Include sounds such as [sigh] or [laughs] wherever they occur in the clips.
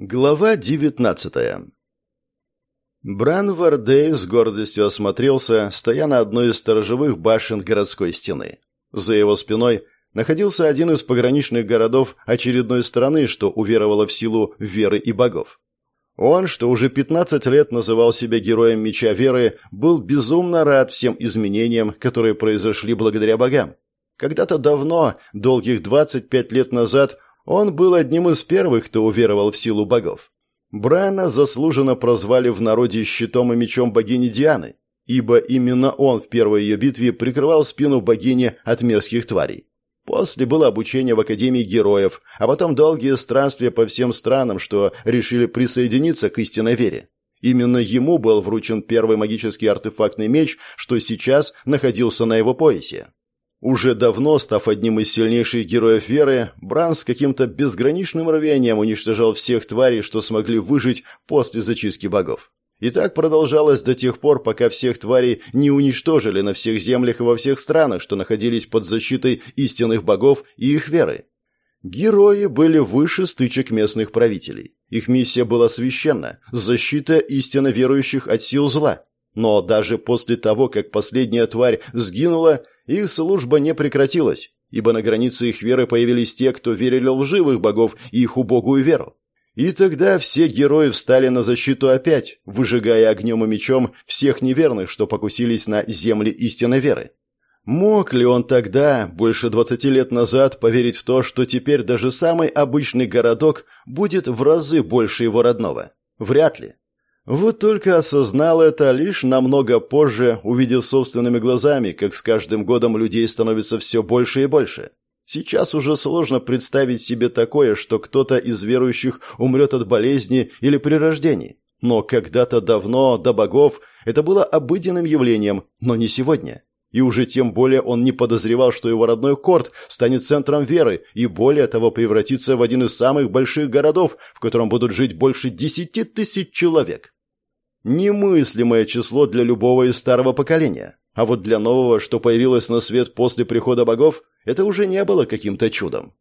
Глава 19 Бран Вардей с гордостью осмотрелся, стоя на одной из сторожевых башен городской стены. За его спиной находился один из пограничных городов очередной страны, что уверовало в силу веры и богов. Он, что уже 15 лет называл себя героем меча веры, был безумно рад всем изменениям, которые произошли благодаря богам. Когда-то давно, долгих 25 лет назад, он был одним из первых, кто уверовал в силу богов. Брана заслуженно прозвали в народе щитом и мечом богини Дианы, ибо именно он в первой ее битве прикрывал спину богини от мерзких тварей. После было обучение в Академии Героев, а потом долгие странствия по всем странам, что решили присоединиться к истинной вере. Именно ему был вручен первый магический артефактный меч, что сейчас находился на его поясе. Уже давно, став одним из сильнейших героев веры, Бран с каким-то безграничным рвением уничтожал всех тварей, что смогли выжить после зачистки богов. И так продолжалось до тех пор, пока всех тварей не уничтожили на всех землях и во всех странах, что находились под защитой истинных богов и их веры. Герои были выше стычек местных правителей. Их миссия была священна – защита истинно верующих от сил зла. Но даже после того, как последняя тварь сгинула, их служба не прекратилась, ибо на границе их веры появились те, кто верили в живых богов и их убогую веру. И тогда все герои встали на защиту опять, выжигая огнем и мечом всех неверных, что покусились на земли истинной веры. Мог ли он тогда, больше двадцати лет назад, поверить в то, что теперь даже самый обычный городок будет в разы больше его родного? Вряд ли. Вот только осознал это лишь намного позже, увидел собственными глазами, как с каждым годом людей становится все больше и больше. Сейчас уже сложно представить себе такое, что кто-то из верующих умрет от болезни или при рождении. Но когда-то давно, до богов, это было обыденным явлением, но не сегодня. И уже тем более он не подозревал, что его родной Корт станет центром веры и более того превратится в один из самых больших городов, в котором будут жить больше десяти тысяч человек. Немыслимое число для любого из старого поколения. А вот для нового, что появилось на свет после прихода богов, это уже не было каким-то чудом.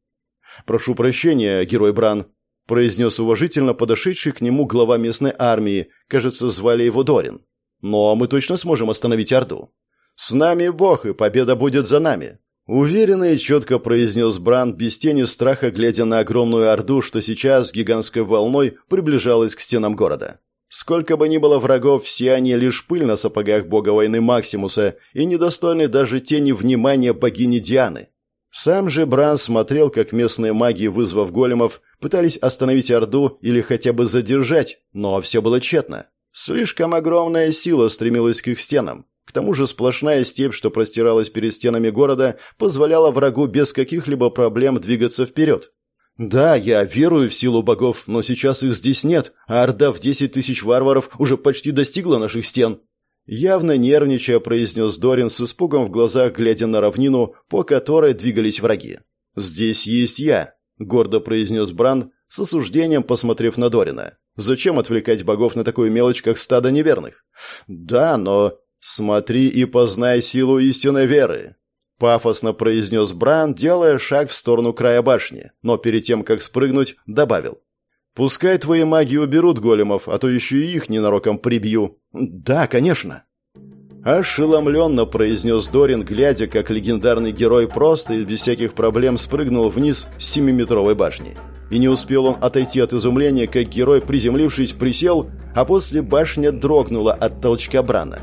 «Прошу прощения, герой Бран», – произнес уважительно подошедший к нему глава местной армии, кажется, звали его Дорин. «Но мы точно сможем остановить Орду». «С нами Бог, и победа будет за нами», Уверенно и четко произнес Бран, без тени страха, глядя на огромную орду, что сейчас гигантской волной приближалась к стенам города. Сколько бы ни было врагов, все они лишь пыль на сапогах бога войны Максимуса и недостойны даже тени внимания богини Дианы. Сам же Бран смотрел, как местные маги, вызвав големов, пытались остановить Орду или хотя бы задержать, но все было тщетно. Слишком огромная сила стремилась к их стенам. К тому же сплошная степь, что простиралась перед стенами города, позволяла врагу без каких-либо проблем двигаться вперед. «Да, я верую в силу богов, но сейчас их здесь нет, а орда в десять тысяч варваров уже почти достигла наших стен». Явно нервничая, произнес Дорин с испугом в глазах, глядя на равнину, по которой двигались враги. «Здесь есть я», — гордо произнес Бран, с осуждением посмотрев на Дорина. «Зачем отвлекать богов на такую мелочь, как стадо неверных?» «Да, но...» «Смотри и познай силу истинной веры», Пафосно произнес Бран, делая шаг в сторону края башни, но перед тем, как спрыгнуть, добавил. «Пускай твои маги уберут големов, а то еще и их ненароком прибью». «Да, конечно». Ошеломленно произнес Дорин, глядя, как легендарный герой просто и без всяких проблем спрыгнул вниз с семиметровой башни. И не успел он отойти от изумления, как герой, приземлившись, присел, а после башня дрогнула от толчка Брана.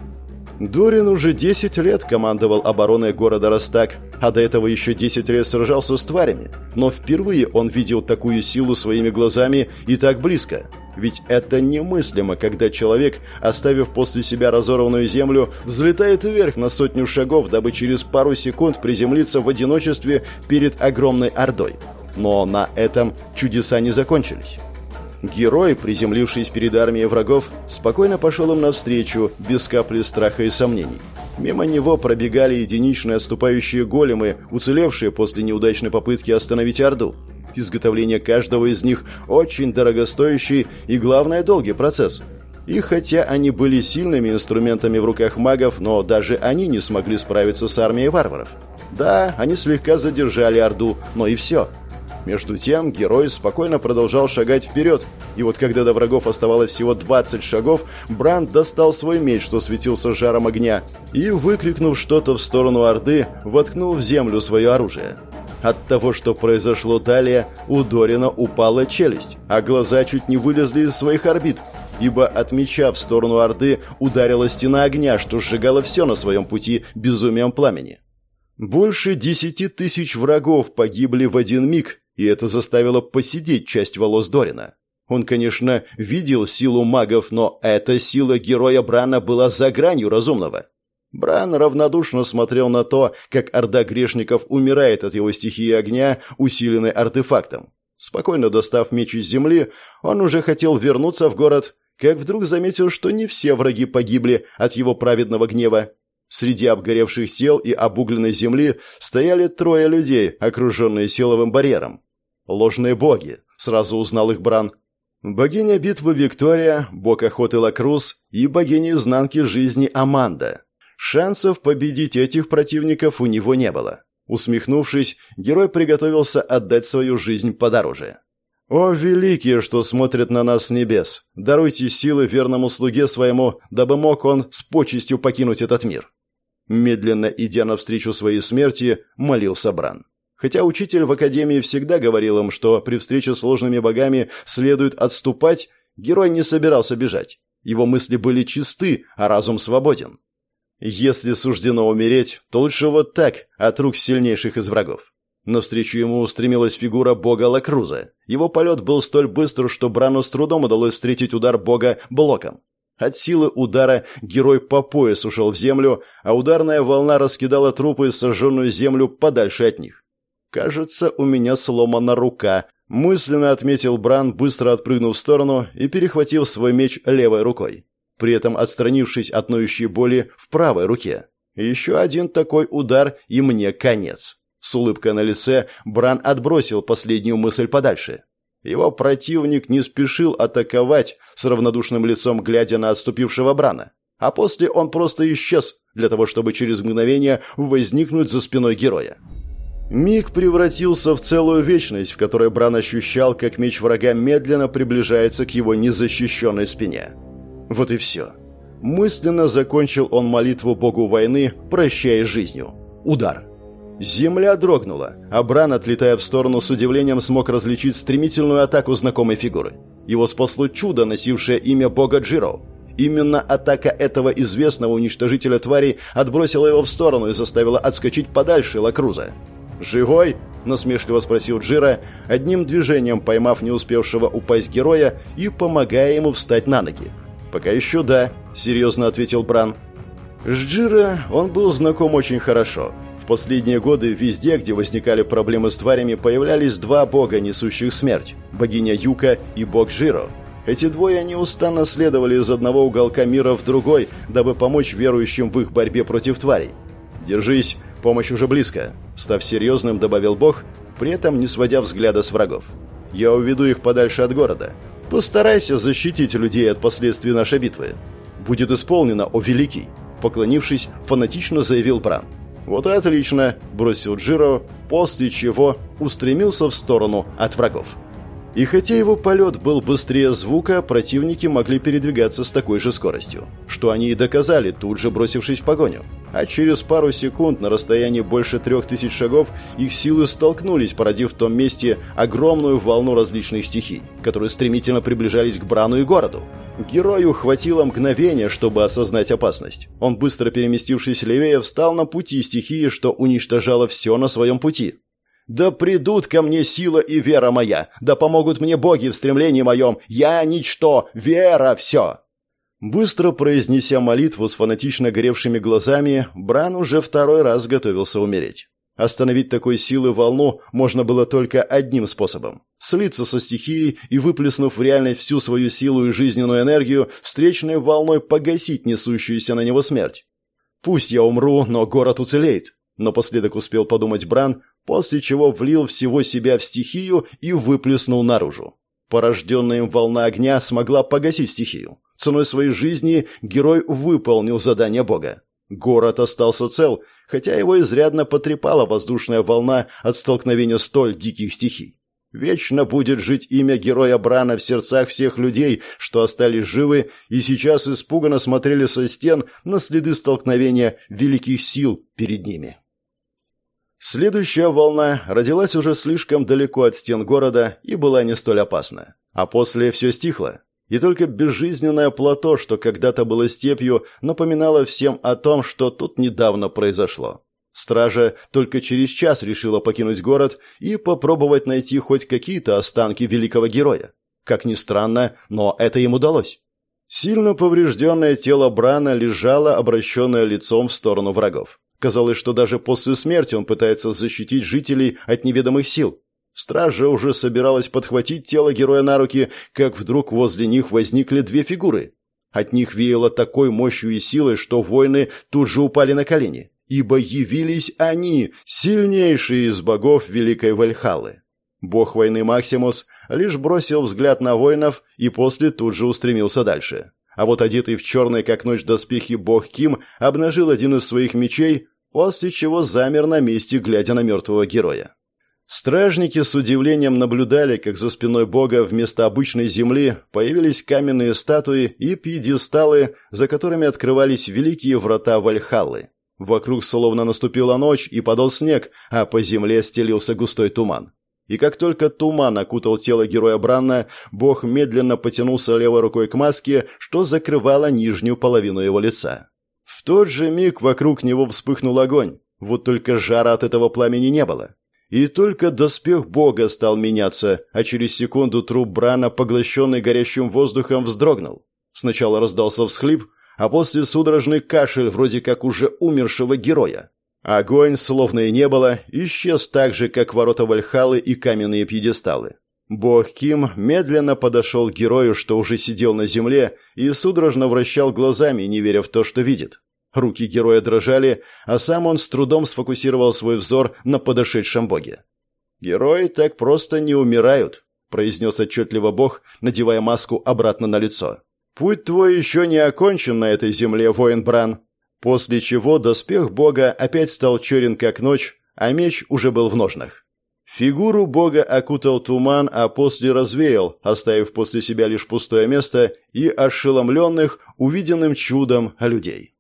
Дорин уже 10 лет командовал обороной города Ростак, а до этого еще 10 лет сражался с тварями. Но впервые он видел такую силу своими глазами и так близко. Ведь это немыслимо, когда человек, оставив после себя разорванную землю, взлетает вверх на сотню шагов, дабы через пару секунд приземлиться в одиночестве перед огромной ордой. Но на этом чудеса не закончились. Герой, приземлившись перед армией врагов, спокойно пошел им навстречу, без капли страха и сомнений. Мимо него пробегали единичные отступающие големы, уцелевшие после неудачной попытки остановить Орду. Изготовление каждого из них очень дорогостоящий и, главное, долгий процесс. И хотя они были сильными инструментами в руках магов, но даже они не смогли справиться с армией варваров. Да, они слегка задержали Орду, но и все – Между тем, герой спокойно продолжал шагать вперед, и вот когда до врагов оставалось всего 20 шагов, Бранд достал свой меч, что светился жаром огня, и, выкрикнув что-то в сторону Орды, воткнул в землю свое оружие. От того, что произошло далее, у Дорина упала челюсть, а глаза чуть не вылезли из своих орбит, ибо от меча в сторону Орды ударила стена огня, что сжигало все на своем пути безумием пламени. Больше десяти тысяч врагов погибли в один миг, и это заставило посидеть часть волос Дорина. Он, конечно, видел силу магов, но эта сила героя Брана была за гранью разумного. Бран равнодушно смотрел на то, как орда грешников умирает от его стихии огня, усиленной артефактом. Спокойно достав меч из земли, он уже хотел вернуться в город, как вдруг заметил, что не все враги погибли от его праведного гнева. Среди обгоревших тел и обугленной земли стояли трое людей, окруженные силовым барьером. Ложные боги, сразу узнал их Бран. Богиня битвы Виктория, бог охоты Лакрус и богиня изнанки жизни Аманда. Шансов победить этих противников у него не было. Усмехнувшись, герой приготовился отдать свою жизнь подороже. «О, великие, что смотрят на нас с небес! Даруйте силы верному слуге своему, дабы мог он с почестью покинуть этот мир!» Медленно идя навстречу своей смерти, молился Бран. Хотя учитель в академии всегда говорил им, что при встрече с ложными богами следует отступать, герой не собирался бежать. Его мысли были чисты, а разум свободен. Если суждено умереть, то лучше вот так, от рук сильнейших из врагов. Навстречу ему устремилась фигура бога Лакруза. Его полет был столь быстр, что Брану с трудом удалось встретить удар бога блоком. От силы удара герой по пояс ушел в землю, а ударная волна раскидала трупы и сожженную землю подальше от них. «Кажется, у меня сломана рука», — мысленно отметил Бран, быстро отпрыгнув в сторону и перехватив свой меч левой рукой при этом отстранившись от ноющей боли в правой руке. Еще один такой удар, и мне конец. С улыбкой на лице Бран отбросил последнюю мысль подальше. Его противник не спешил атаковать, с равнодушным лицом глядя на отступившего Брана. А после он просто исчез, для того чтобы через мгновение возникнуть за спиной героя. Миг превратился в целую вечность, в которой Бран ощущал, как меч врага медленно приближается к его незащищенной спине. Вот и все. Мысленно закончил он молитву богу войны, прощая жизнью. Удар. Земля дрогнула, а Бран, отлетая в сторону, с удивлением смог различить стремительную атаку знакомой фигуры. Его спасло чудо, носившее имя бога Джиро. Именно атака этого известного уничтожителя тварей отбросила его в сторону и заставила отскочить подальше Лакруза. «Живой?» – насмешливо спросил Джира, одним движением поймав не успевшего упасть героя и помогая ему встать на ноги. «Пока еще да», — серьезно ответил Бран. С Джира он был знаком очень хорошо. В последние годы везде, где возникали проблемы с тварями, появлялись два бога, несущих смерть – богиня Юка и бог Жиро. Эти двое неустанно следовали из одного уголка мира в другой, дабы помочь верующим в их борьбе против тварей. «Держись, помощь уже близко», – став серьезным, добавил бог, при этом не сводя взгляда с врагов. «Я уведу их подальше от города. Постарайся защитить людей от последствий нашей битвы. Будет исполнено, о великий!» Поклонившись, фанатично заявил Бран. «Вот и отлично!» – бросил Джиро, после чего устремился в сторону от врагов. И хотя его полет был быстрее звука, противники могли передвигаться с такой же скоростью, что они и доказали, тут же бросившись в погоню. А через пару секунд на расстоянии больше трех тысяч шагов их силы столкнулись, породив в том месте огромную волну различных стихий, которые стремительно приближались к Брану и городу. Герою хватило мгновения, чтобы осознать опасность. Он, быстро переместившись левее, встал на пути стихии, что уничтожало все на своем пути. Да придут ко мне сила и вера моя, да помогут мне боги в стремлении моем. Я ничто, вера все!» Быстро произнеся молитву с фанатично горевшими глазами, Бран уже второй раз готовился умереть. Остановить такой силы волну можно было только одним способом – слиться со стихией и, выплеснув в реальность всю свою силу и жизненную энергию, встречной волной погасить несущуюся на него смерть. «Пусть я умру, но город уцелеет», – напоследок успел подумать Бран, после чего влил всего себя в стихию и выплеснул наружу. Порожденная им волна огня смогла погасить стихию. Ценой своей жизни герой выполнил задание бога. Город остался цел, хотя его изрядно потрепала воздушная волна от столкновения столь диких стихий. Вечно будет жить имя героя Брана в сердцах всех людей, что остались живы и сейчас испуганно смотрели со стен на следы столкновения великих сил перед ними. Следующая волна родилась уже слишком далеко от стен города и была не столь опасна. А после все стихло. И только безжизненное плато, что когда-то было степью, напоминало всем о том, что тут недавно произошло. Стража только через час решила покинуть город и попробовать найти хоть какие-то останки великого героя. Как ни странно, но это им удалось. Сильно поврежденное тело Брана лежало, обращенное лицом в сторону врагов. Казалось, что даже после смерти он пытается защитить жителей от неведомых сил. Стража уже собиралась подхватить тело героя на руки, как вдруг возле них возникли две фигуры. От них веяло такой мощью и силой, что воины тут же упали на колени ибо явились они, сильнейшие из богов Великой Вальхалы. Бог войны Максимус лишь бросил взгляд на воинов и после тут же устремился дальше. А вот одетый в черный как ночь доспехи бог Ким обнажил один из своих мечей, после чего замер на месте, глядя на мертвого героя. Стражники с удивлением наблюдали, как за спиной бога вместо обычной земли появились каменные статуи и пьедесталы, за которыми открывались великие врата Вальхаллы. Вокруг словно наступила ночь и подал снег, а по земле стелился густой туман. И как только туман окутал тело героя Бранна, бог медленно потянулся левой рукой к маске, что закрывало нижнюю половину его лица. В тот же миг вокруг него вспыхнул огонь, вот только жара от этого пламени не было. И только доспех бога стал меняться, а через секунду труп Брана, поглощенный горящим воздухом, вздрогнул. Сначала раздался всхлип, а после судорожный кашель вроде как уже умершего героя. Огонь, словно и не было, исчез так же, как ворота Вальхалы и каменные пьедесталы. Бог Ким медленно подошел к герою, что уже сидел на земле, и судорожно вращал глазами, не веря в то, что видит. Руки героя дрожали, а сам он с трудом сфокусировал свой взор на подошедшем боге. «Герои так просто не умирают», — произнес отчетливо бог, надевая маску обратно на лицо. «Путь твой еще не окончен на этой земле, воин Бран». После чего доспех бога опять стал черен как ночь, а меч уже был в ножнах. Фигуру бога окутал туман, а после развеял, оставив после себя лишь пустое место и ошеломленных увиденным чудом людей.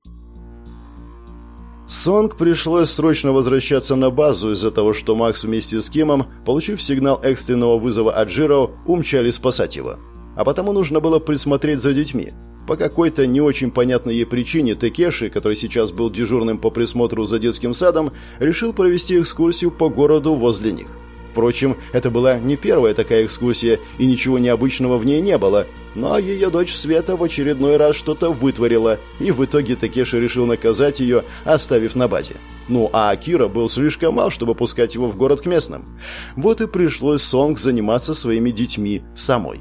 Сонг пришлось срочно возвращаться на базу из-за того, что Макс вместе с Кимом, получив сигнал экстренного вызова от Джиро, умчали спасать его а потому нужно было присмотреть за детьми. По какой-то не очень понятной ей причине Текеши, который сейчас был дежурным по присмотру за детским садом, решил провести экскурсию по городу возле них. Впрочем, это была не первая такая экскурсия, и ничего необычного в ней не было. Но ее дочь Света в очередной раз что-то вытворила, и в итоге Такеши решил наказать ее, оставив на базе. Ну, а Акира был слишком мал, чтобы пускать его в город к местным. Вот и пришлось Сонг заниматься своими детьми самой.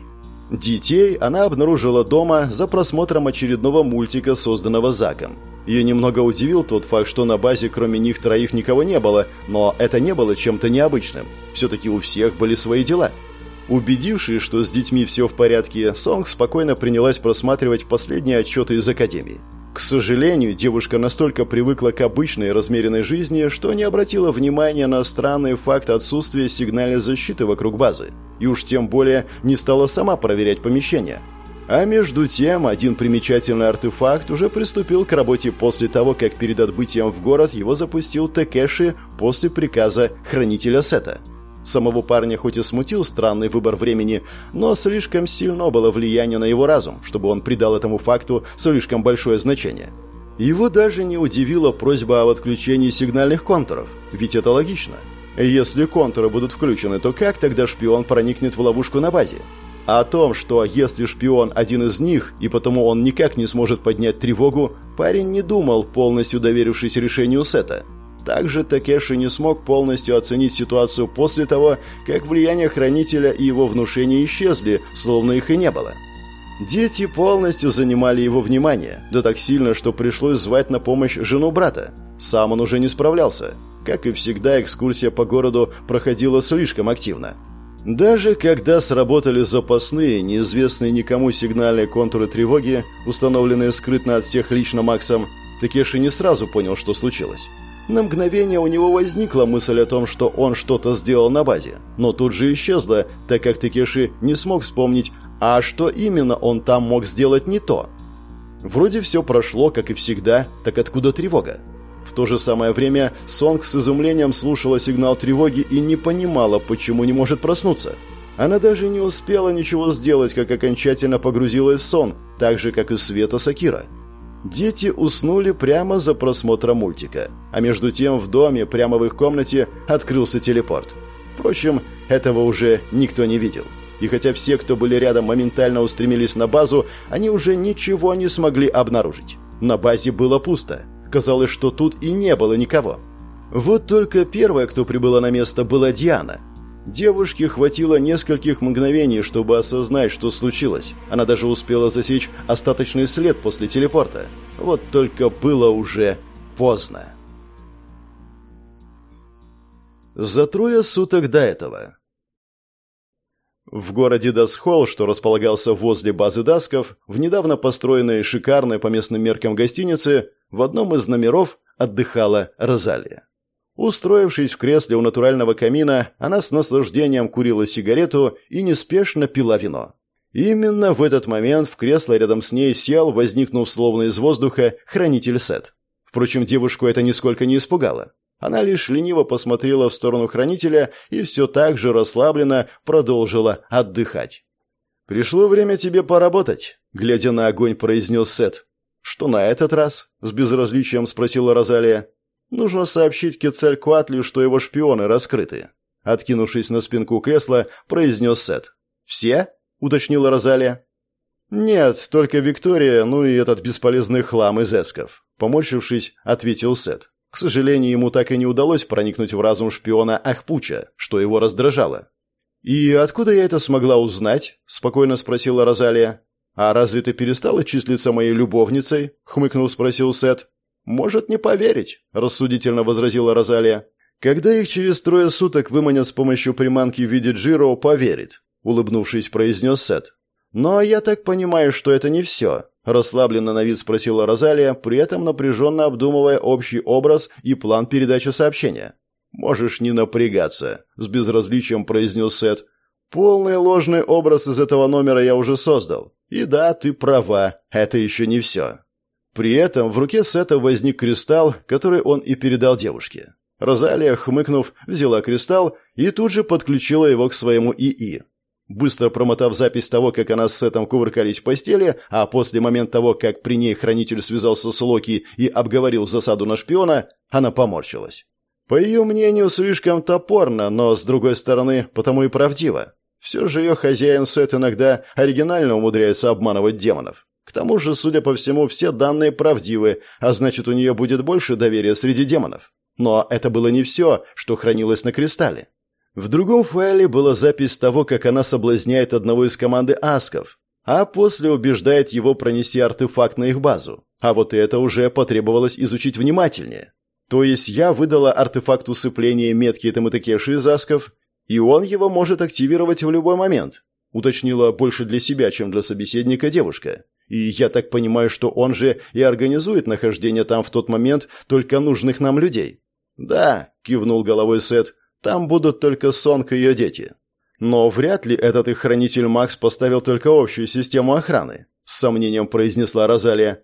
Детей она обнаружила дома за просмотром очередного мультика, созданного Заком. Ее немного удивил тот факт, что на базе кроме них троих никого не было, но это не было чем-то необычным. Все-таки у всех были свои дела. Убедившись, что с детьми все в порядке, Сонг спокойно принялась просматривать последние отчеты из Академии. К сожалению, девушка настолько привыкла к обычной размеренной жизни, что не обратила внимания на странный факт отсутствия сигнальной защиты вокруг базы, и уж тем более не стала сама проверять помещение. А между тем, один примечательный артефакт уже приступил к работе после того, как перед отбытием в город его запустил Текеши после приказа хранителя сета – Самого парня хоть и смутил странный выбор времени, но слишком сильно было влияние на его разум, чтобы он придал этому факту слишком большое значение. Его даже не удивила просьба об отключении сигнальных контуров, ведь это логично. Если контуры будут включены, то как тогда шпион проникнет в ловушку на базе? А о том, что если шпион один из них, и потому он никак не сможет поднять тревогу, парень не думал, полностью доверившись решению Сета – также Такеши не смог полностью оценить ситуацию после того, как влияние Хранителя и его внушения исчезли, словно их и не было. Дети полностью занимали его внимание, да так сильно, что пришлось звать на помощь жену брата. Сам он уже не справлялся. Как и всегда, экскурсия по городу проходила слишком активно. Даже когда сработали запасные, неизвестные никому сигнальные контуры тревоги, установленные скрытно от всех лично Максом, Такеши не сразу понял, что случилось. На мгновение у него возникла мысль о том, что он что-то сделал на базе, но тут же исчезла, так как Такеши не смог вспомнить, а что именно он там мог сделать не то. Вроде все прошло, как и всегда, так откуда тревога? В то же самое время Сонг с изумлением слушала сигнал тревоги и не понимала, почему не может проснуться. Она даже не успела ничего сделать, как окончательно погрузилась в сон, так же, как и Света Сакира. Дети уснули прямо за просмотром мультика, а между тем в доме, прямо в их комнате, открылся телепорт. Впрочем, этого уже никто не видел. И хотя все, кто были рядом, моментально устремились на базу, они уже ничего не смогли обнаружить. На базе было пусто. Казалось, что тут и не было никого. Вот только первая, кто прибыла на место, была Диана – Девушке хватило нескольких мгновений, чтобы осознать, что случилось. Она даже успела засечь остаточный след после телепорта. Вот только было уже поздно. За трое суток до этого. В городе Дасхолл, что располагался возле базы Дасков, в недавно построенной шикарной по местным меркам гостинице, в одном из номеров отдыхала Розалия. Устроившись в кресле у натурального камина, она с наслаждением курила сигарету и неспешно пила вино. Именно в этот момент в кресло рядом с ней сел, возникнув словно из воздуха, хранитель Сет. Впрочем, девушку это нисколько не испугало. Она лишь лениво посмотрела в сторону хранителя и все так же расслабленно продолжила отдыхать. «Пришло время тебе поработать», — глядя на огонь, произнес Сет. «Что на этот раз?» — с безразличием спросила Розалия. Нужно сообщить Кецалькуатлю, что его шпионы раскрыты. Откинувшись на спинку кресла, произнес Сет. «Все?» — уточнила Розалия. «Нет, только Виктория, ну и этот бесполезный хлам из эсков», — поморщившись, ответил Сет. К сожалению, ему так и не удалось проникнуть в разум шпиона Ахпуча, что его раздражало. «И откуда я это смогла узнать?» — спокойно спросила Розалия. «А разве ты перестала числиться моей любовницей?» — хмыкнул спросил Сет. «Может не поверить», – рассудительно возразила Розалия. «Когда их через трое суток выманят с помощью приманки в виде Джиро, поверит», – улыбнувшись, произнес Сет. «Но я так понимаю, что это не все», – расслабленно на вид спросила Розалия, при этом напряженно обдумывая общий образ и план передачи сообщения. «Можешь не напрягаться», – с безразличием произнес Сет. «Полный ложный образ из этого номера я уже создал. И да, ты права, это еще не все». При этом в руке Сета возник кристалл, который он и передал девушке. Розалия, хмыкнув, взяла кристалл и тут же подключила его к своему ИИ. Быстро промотав запись того, как она с Сетом кувыркались в постели, а после момента того, как при ней хранитель связался с Локи и обговорил засаду на шпиона, она поморщилась. По ее мнению, слишком топорно, но, с другой стороны, потому и правдиво. Все же ее хозяин Сет иногда оригинально умудряется обманывать демонов. К тому же, судя по всему, все данные правдивы, а значит, у нее будет больше доверия среди демонов. Но это было не все, что хранилось на кристалле. В другом файле была запись того, как она соблазняет одного из команды асков, а после убеждает его пронести артефакт на их базу. А вот это уже потребовалось изучить внимательнее. То есть я выдала артефакт усыпления метки этому Такеши из асков, и он его может активировать в любой момент, уточнила больше для себя, чем для собеседника девушка. И я так понимаю, что он же и организует нахождение там в тот момент только нужных нам людей. Да, кивнул головой Сет. Там будут только Сонг и ее дети. Но вряд ли этот их хранитель Макс поставил только общую систему охраны, с сомнением произнесла Розалия.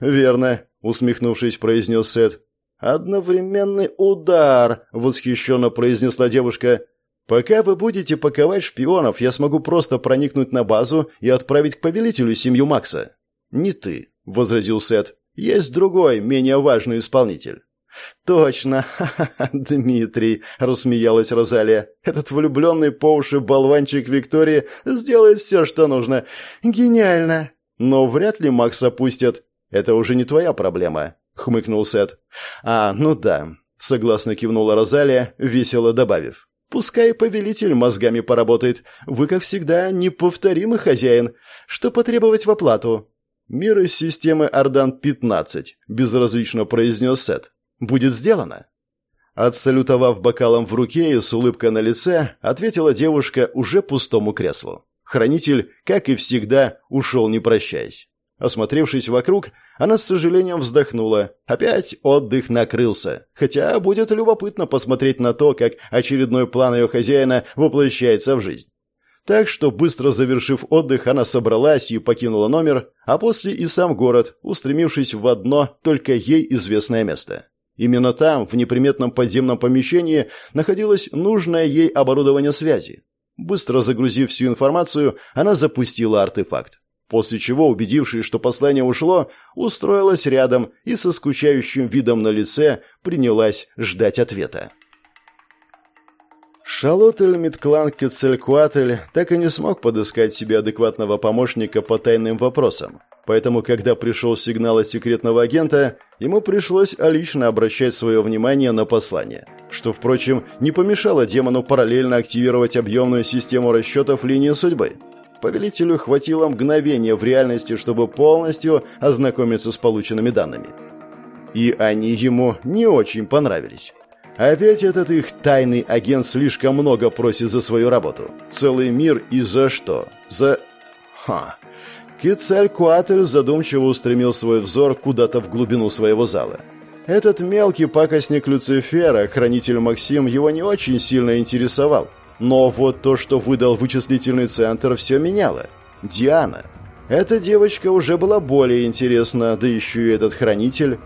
Верно, усмехнувшись, произнес Сет. Одновременный удар, восхищенно произнесла девушка. Пока вы будете паковать шпионов, я смогу просто проникнуть на базу и отправить к повелителю семью Макса. Не ты, возразил Сет. Есть другой, менее важный исполнитель. Точно, [laughs] ха-ха, Дмитрий, рассмеялась Розалия. Этот влюбленный по уши болванчик Виктории сделает все, что нужно. Гениально. Но вряд ли Макса пустят. Это уже не твоя проблема, хмыкнул Сет. А, ну да, согласно кивнула Розалия, весело добавив. Пускай повелитель мозгами поработает. Вы, как всегда, неповторимый хозяин. Что потребовать в оплату?» «Мир из системы Ардан-15», — безразлично произнес Сет. «Будет сделано». Отсалютовав бокалом в руке и с улыбкой на лице, ответила девушка уже пустому креслу. Хранитель, как и всегда, ушел не прощаясь. Осмотревшись вокруг, она с сожалением вздохнула. Опять отдых накрылся. Хотя будет любопытно посмотреть на то, как очередной план ее хозяина воплощается в жизнь. Так что, быстро завершив отдых, она собралась и покинула номер, а после и сам город, устремившись в одно, только ей известное место. Именно там, в неприметном подземном помещении, находилось нужное ей оборудование связи. Быстро загрузив всю информацию, она запустила артефакт. После чего, убедившись, что послание ушло, устроилась рядом и со скучающим видом на лице принялась ждать ответа. Шалотель Митклан Кецелькуатель так и не смог подыскать себе адекватного помощника по тайным вопросам. Поэтому, когда пришел сигнал от секретного агента, ему пришлось лично обращать свое внимание на послание. Что, впрочем, не помешало демону параллельно активировать объемную систему расчетов линии судьбы. Повелителю хватило мгновения в реальности, чтобы полностью ознакомиться с полученными данными. И они ему не очень понравились. Опять этот их тайный агент слишком много просит за свою работу. Целый мир и за что? За... Ха... Кицалькуатль задумчиво устремил свой взор куда-то в глубину своего зала. Этот мелкий пакостник Люцифера, хранитель Максим, его не очень сильно интересовал. Но вот то, что выдал вычислительный центр, все меняло. Диана. Эта девочка уже была более интересна, да еще и этот хранитель.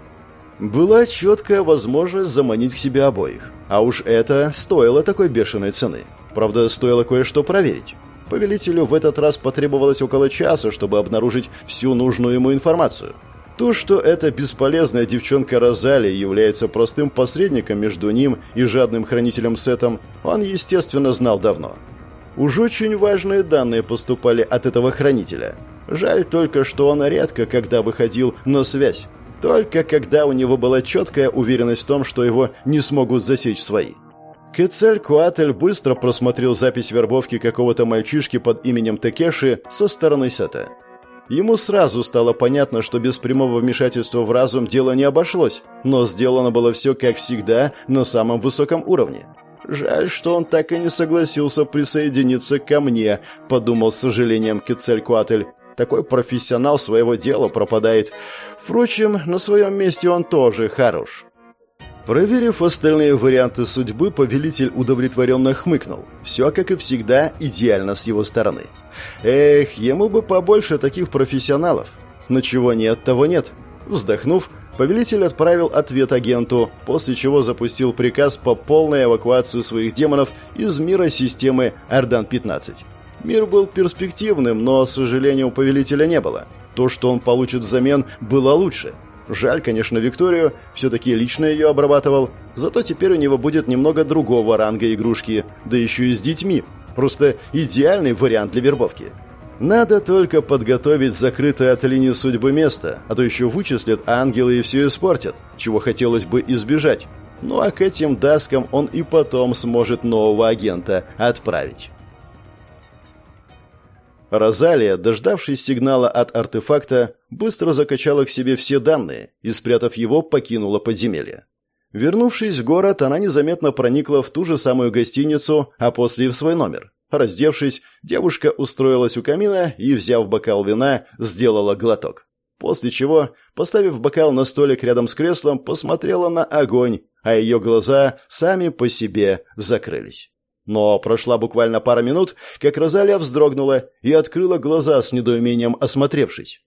Была четкая возможность заманить к себе обоих. А уж это стоило такой бешеной цены. Правда, стоило кое-что проверить. Повелителю в этот раз потребовалось около часа, чтобы обнаружить всю нужную ему информацию. То, что эта бесполезная девчонка Розалия является простым посредником между ним и жадным хранителем Сетом, он, естественно, знал давно. Уж очень важные данные поступали от этого хранителя. Жаль только, что он редко когда выходил на связь. Только когда у него была четкая уверенность в том, что его не смогут засечь свои. Кецель Куатель быстро просмотрел запись вербовки какого-то мальчишки под именем Текеши со стороны Сета. Ему сразу стало понятно, что без прямого вмешательства в разум дело не обошлось, но сделано было все, как всегда, на самом высоком уровне. «Жаль, что он так и не согласился присоединиться ко мне», — подумал с сожалением Кецелькуатль. «Такой профессионал своего дела пропадает. Впрочем, на своем месте он тоже хорош». Проверив остальные варианты судьбы, повелитель удовлетворенно хмыкнул. Все, как и всегда, идеально с его стороны. Эх, ему бы побольше таких профессионалов. Но чего нет, того нет. Вздохнув, повелитель отправил ответ агенту, после чего запустил приказ по полной эвакуации своих демонов из мира системы Ардан-15. Мир был перспективным, но, к сожалению, у повелителя не было. То, что он получит взамен, было лучше – Жаль, конечно, Викторию, все-таки лично ее обрабатывал, зато теперь у него будет немного другого ранга игрушки, да еще и с детьми. Просто идеальный вариант для вербовки. Надо только подготовить закрытое от линии судьбы место, а то еще вычислят ангелы и все испортят, чего хотелось бы избежать. Ну а к этимдаскам он и потом сможет нового агента отправить. Розалия, дождавшись сигнала от артефакта, быстро закачала к себе все данные и, спрятав его, покинула подземелье. Вернувшись в город, она незаметно проникла в ту же самую гостиницу, а после и в свой номер. Раздевшись, девушка устроилась у камина и, взяв бокал вина, сделала глоток. После чего, поставив бокал на столик рядом с креслом, посмотрела на огонь, а ее глаза сами по себе закрылись. Но прошла буквально пара минут, как Розалия вздрогнула и открыла глаза с недоумением осмотревшись.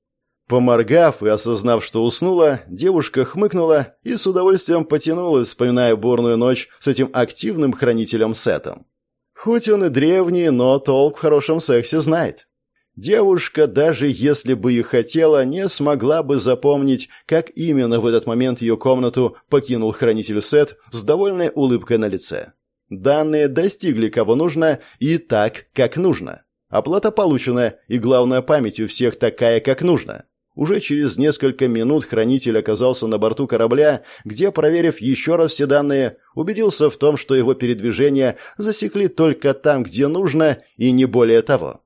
Поморгав и осознав, что уснула, девушка хмыкнула и с удовольствием потянулась, вспоминая бурную ночь с этим активным хранителем Сетом. Хоть он и древний, но толк в хорошем сексе знает. Девушка, даже если бы и хотела, не смогла бы запомнить, как именно в этот момент ее комнату покинул хранитель Сет с довольной улыбкой на лице. Данные достигли кого нужно и так, как нужно. Оплата получена, и главное, память у всех такая, как нужно. Уже через несколько минут хранитель оказался на борту корабля, где, проверив еще раз все данные, убедился в том, что его передвижения засекли только там, где нужно, и не более того.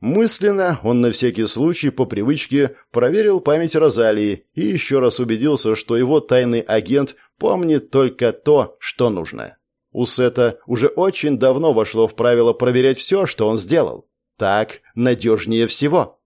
Мысленно он на всякий случай по привычке проверил память Розалии и еще раз убедился, что его тайный агент помнит только то, что нужно. У Сета уже очень давно вошло в правило проверять все, что он сделал. Так надежнее всего.